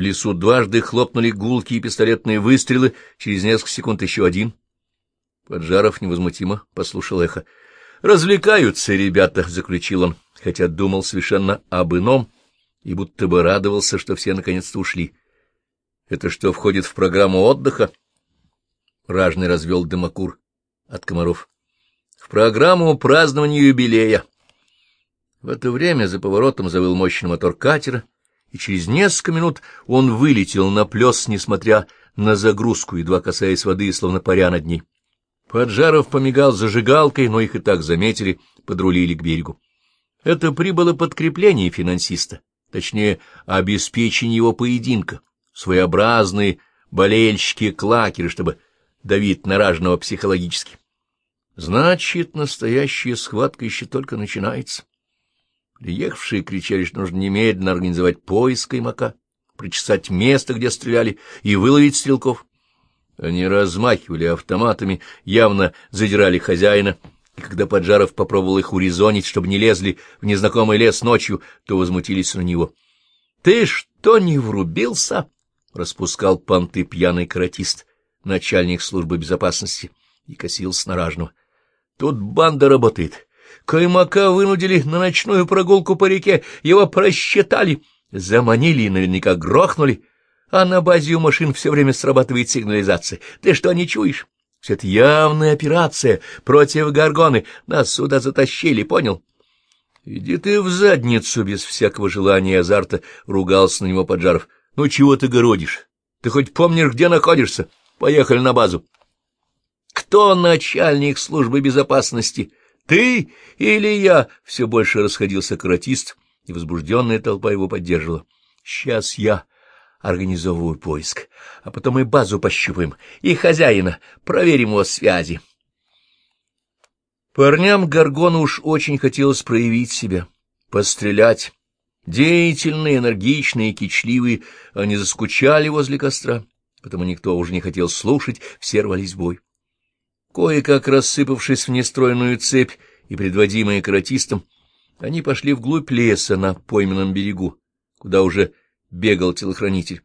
В лесу дважды хлопнули гулкие пистолетные выстрелы, через несколько секунд еще один. Поджаров невозмутимо послушал эхо. — Развлекаются ребята, — заключил он, хотя думал совершенно об ином и будто бы радовался, что все наконец-то ушли. — Это что, входит в программу отдыха? Ражный развел дымокур от комаров. — В программу празднования юбилея. В это время за поворотом завыл мощный мотор катера, и через несколько минут он вылетел на плес, несмотря на загрузку, едва касаясь воды, словно паря над ней. Поджаров помигал зажигалкой, но их и так заметили, подрулили к берегу. Это прибыло подкрепление финансиста, точнее, обеспечение его поединка, своеобразные болельщики-клакеры, чтобы давить на ражного психологически. Значит, настоящая схватка еще только начинается. Приехавшие кричали, что нужно немедленно организовать поиск Каймака, прочесать место, где стреляли, и выловить стрелков. Они размахивали автоматами, явно задирали хозяина, и когда Поджаров попробовал их урезонить, чтобы не лезли в незнакомый лес ночью, то возмутились на него. — Ты что, не врубился? — распускал понты пьяный каратист, начальник службы безопасности, и косился на ражного. — Тут банда работает. Каймака вынудили на ночную прогулку по реке, его просчитали, заманили и наверняка грохнули а на базе у машин все время срабатывает сигнализация. Ты что, не чуешь? Все это явная операция против Гаргоны. Нас сюда затащили, понял? Иди ты в задницу, без всякого желания азарта, — ругался на него Поджаров. Ну, чего ты городишь? Ты хоть помнишь, где находишься? Поехали на базу. Кто начальник службы безопасности? Ты или я? Все больше расходился каратист, и возбужденная толпа его поддерживала. Сейчас я организовываю поиск, а потом и базу пощупаем, и хозяина, проверим его связи. Парням Гаргона уж очень хотелось проявить себя, пострелять. Деятельные, энергичные, кичливые, они заскучали возле костра, потому никто уже не хотел слушать, все рвались в бой. Кое-как рассыпавшись в нестройную цепь и предводимые каратистом, они пошли вглубь леса на пойменном берегу, куда уже бегал телохранитель.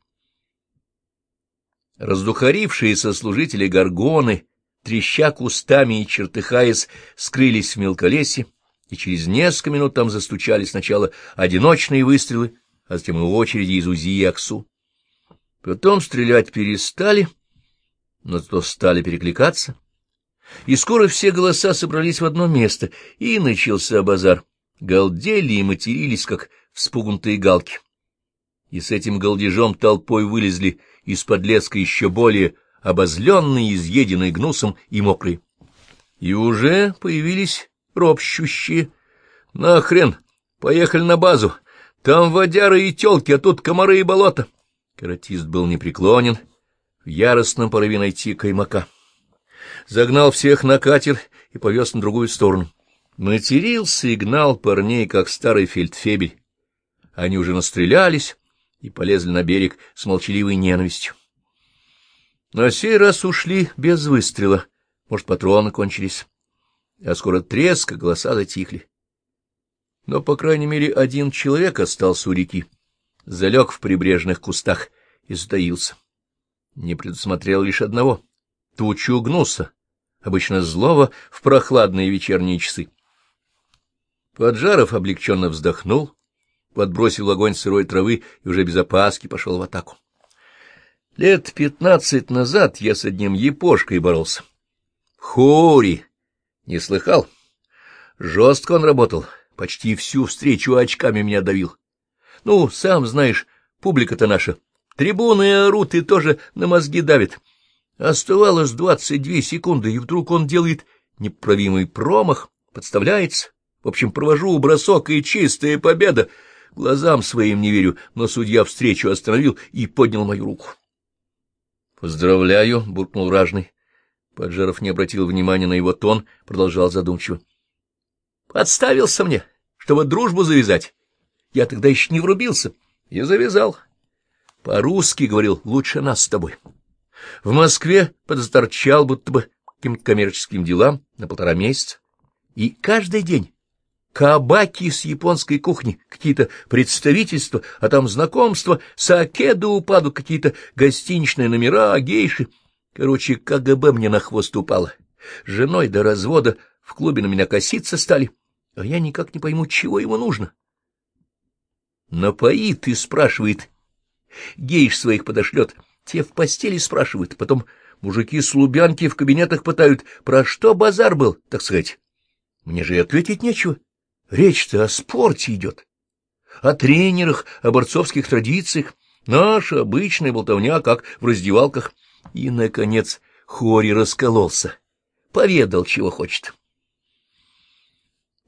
Раздухарившиеся служители горгоны, треща кустами и чертыхаясь, скрылись в мелколесье, и через несколько минут там застучали сначала одиночные выстрелы, а затем и очереди из УЗИ и АКСУ. Потом стрелять перестали, но то стали перекликаться, и скоро все голоса собрались в одно место, и начался базар. Галдели и матерились, как вспугнутые галки и с этим голдежом толпой вылезли из-под леска еще более обозленные, изъеденные гнусом и мокрые. И уже появились ропщущие. Нахрен, поехали на базу, там водяры и телки, а тут комары и болото. Каратист был непреклонен, в яростном порыве найти каймака. Загнал всех на катер и повез на другую сторону. Матерился и гнал парней, как старый фельдфебель. Они уже настрелялись, и полезли на берег с молчаливой ненавистью. На сей раз ушли без выстрела, может, патроны кончились, а скоро треск, голоса затихли. Но, по крайней мере, один человек остался у реки, залег в прибрежных кустах и затаился. Не предусмотрел лишь одного — тучу гнуса, обычно злого в прохладные вечерние часы. Поджаров облегченно вздохнул, подбросил огонь сырой травы и уже без опаски пошел в атаку. Лет пятнадцать назад я с одним епошкой боролся. Хури! Не слыхал? Жестко он работал, почти всю встречу очками меня давил. Ну, сам знаешь, публика-то наша. Трибуны орут и тоже на мозги давит. Оставалось двадцать две секунды, и вдруг он делает неправимый промах, подставляется. В общем, провожу бросок, и чистая победа. Глазам своим не верю, но судья встречу остановил и поднял мою руку. — Поздравляю, — буркнул ражный. Поджаров не обратил внимания на его тон, продолжал задумчиво. — Подставился мне, чтобы дружбу завязать. Я тогда еще не врубился. И завязал. По-русски говорил, лучше нас с тобой. В Москве подзаторчал, будто бы каким-то коммерческим делам на полтора месяца. И каждый день кабаки с японской кухни, какие-то представительства, а там знакомства, саке до упаду, какие-то гостиничные номера, гейши. Короче, КГБ мне на хвост упало. Женой до развода в клубе на меня коситься стали, а я никак не пойму, чего ему нужно. Напоит и спрашивает. Гейш своих подошлет, те в постели спрашивают, потом мужики с Лубянки в кабинетах пытают, про что базар был, так сказать. Мне же и ответить нечего. Речь-то о спорте идет, о тренерах, о борцовских традициях, наша обычная болтовня, как в раздевалках. И, наконец, Хори раскололся, поведал, чего хочет.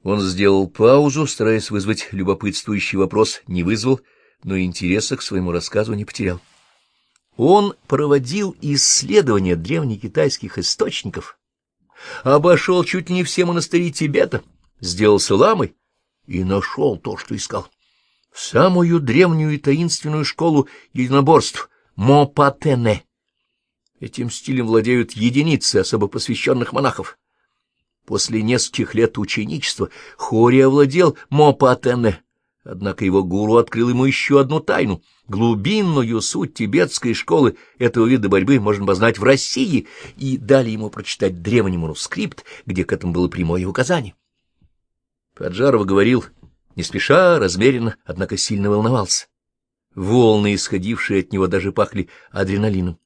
Он сделал паузу, стараясь вызвать любопытствующий вопрос, не вызвал, но интереса к своему рассказу не потерял. Он проводил исследования древнекитайских источников, обошел чуть не все монастыри Тибета, сделался ламой и нашел то, что искал. Самую древнюю и таинственную школу единоборств — Мопатене. Этим стилем владеют единицы особо посвященных монахов. После нескольких лет ученичества Хори овладел Мопатене, однако его гуру открыл ему еще одну тайну. Глубинную суть тибетской школы этого вида борьбы можно познать в России, и дали ему прочитать древний манускрипт, где к этому было прямое указание. Поджаров говорил, не спеша, размеренно, однако сильно волновался. Волны, исходившие от него, даже пахли адреналином.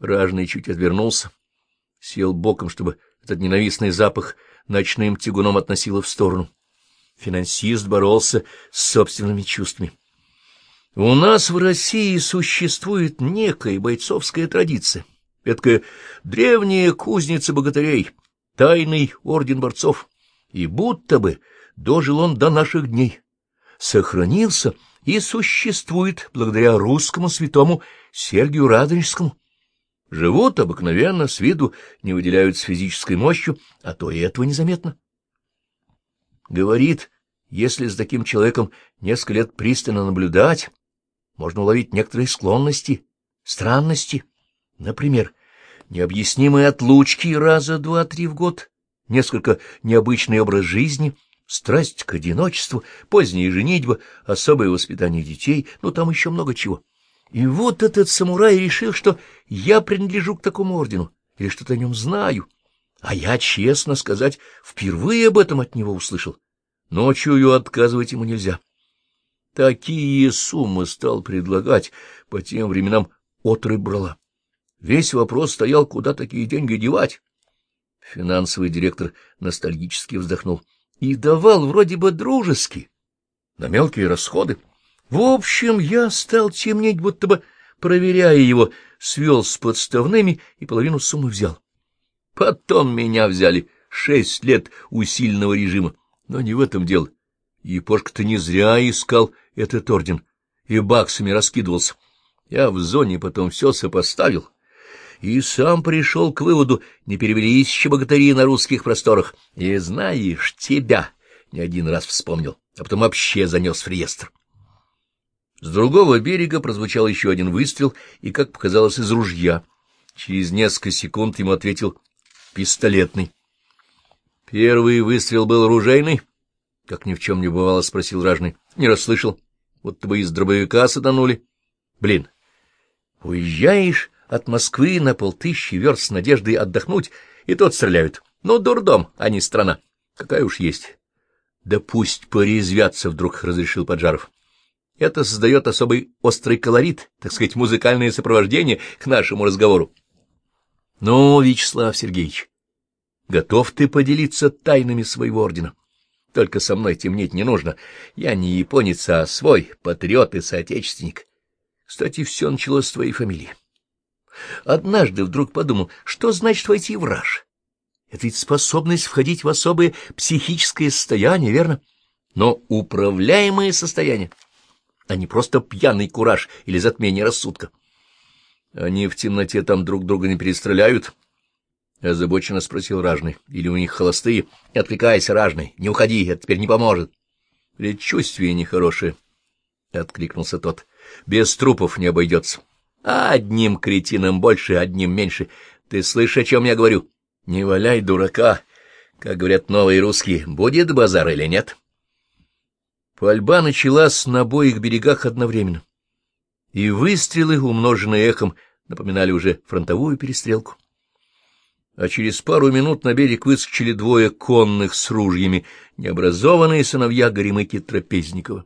Ражный чуть отвернулся, сел боком, чтобы этот ненавистный запах ночным тягуном относило в сторону. Финансист боролся с собственными чувствами. У нас в России существует некая бойцовская традиция, эдакая древняя кузница богатырей, тайный орден борцов, и будто бы дожил он до наших дней, сохранился и существует благодаря русскому святому Сергию Радонежскому. Живут обыкновенно, с виду не выделяются физической мощью, а то и этого незаметно. Говорит, если с таким человеком несколько лет пристально наблюдать, можно уловить некоторые склонности, странности. Например, необъяснимые отлучки раза два-три в год, несколько необычный образ жизни — страсть к одиночеству, поздняя женитьба, особое воспитание детей, ну там еще много чего. И вот этот самурай решил, что я принадлежу к такому ордену, или что-то о нем знаю. А я, честно сказать, впервые об этом от него услышал. Ночью отказывать ему нельзя. Такие суммы стал предлагать, по тем временам отрыв брала. Весь вопрос стоял, куда такие деньги девать. Финансовый директор ностальгически вздохнул и давал вроде бы дружески, на мелкие расходы. В общем, я стал темнеть, будто бы, проверяя его, свел с подставными и половину суммы взял. Потом меня взяли шесть лет усиленного режима, но не в этом дело. Япошка-то не зря искал этот орден и баксами раскидывался. Я в зоне потом все сопоставил и сам пришел к выводу, не перевелись еще богатыри на русских просторах. И знаешь, тебя не один раз вспомнил, а потом вообще занес в реестр. С другого берега прозвучал еще один выстрел, и, как показалось, из ружья. Через несколько секунд ему ответил пистолетный. Первый выстрел был ружейный, — как ни в чем не бывало, — спросил ражный. — Не расслышал. Вот бы из дробовика саданули. Блин, уезжаешь от Москвы на полтыщи верст с надеждой отдохнуть, и тот стреляют. Ну, дурдом, а не страна. Какая уж есть. Да пусть порезвятся, вдруг разрешил Поджаров. Это создает особый острый колорит, так сказать, музыкальное сопровождение к нашему разговору. Ну, Вячеслав Сергеевич, готов ты поделиться тайнами своего ордена? Только со мной темнеть не нужно. Я не японец, а свой, патриот и соотечественник. Кстати, все началось с твоей фамилии. Однажды вдруг подумал, что значит войти в раж. Это ведь способность входить в особое психическое состояние, верно? Но управляемое состояние, а не просто пьяный кураж или затмение рассудка. Они в темноте там друг друга не перестреляют? Озабоченно спросил Ражный. Или у них холостые? Не отвлекайся, Ражный, не уходи, это теперь не поможет. Предчувствие нехорошее, — откликнулся тот. Без трупов не обойдется. Одним кретином больше, одним меньше. Ты слышишь, о чем я говорю? Не валяй дурака. Как говорят новые русские, будет базар или нет? Пальба началась на обоих берегах одновременно, и выстрелы, умноженные эхом, напоминали уже фронтовую перестрелку. А через пару минут на берег выскочили двое конных с ружьями, необразованные сыновья Горемыки Трапезникова.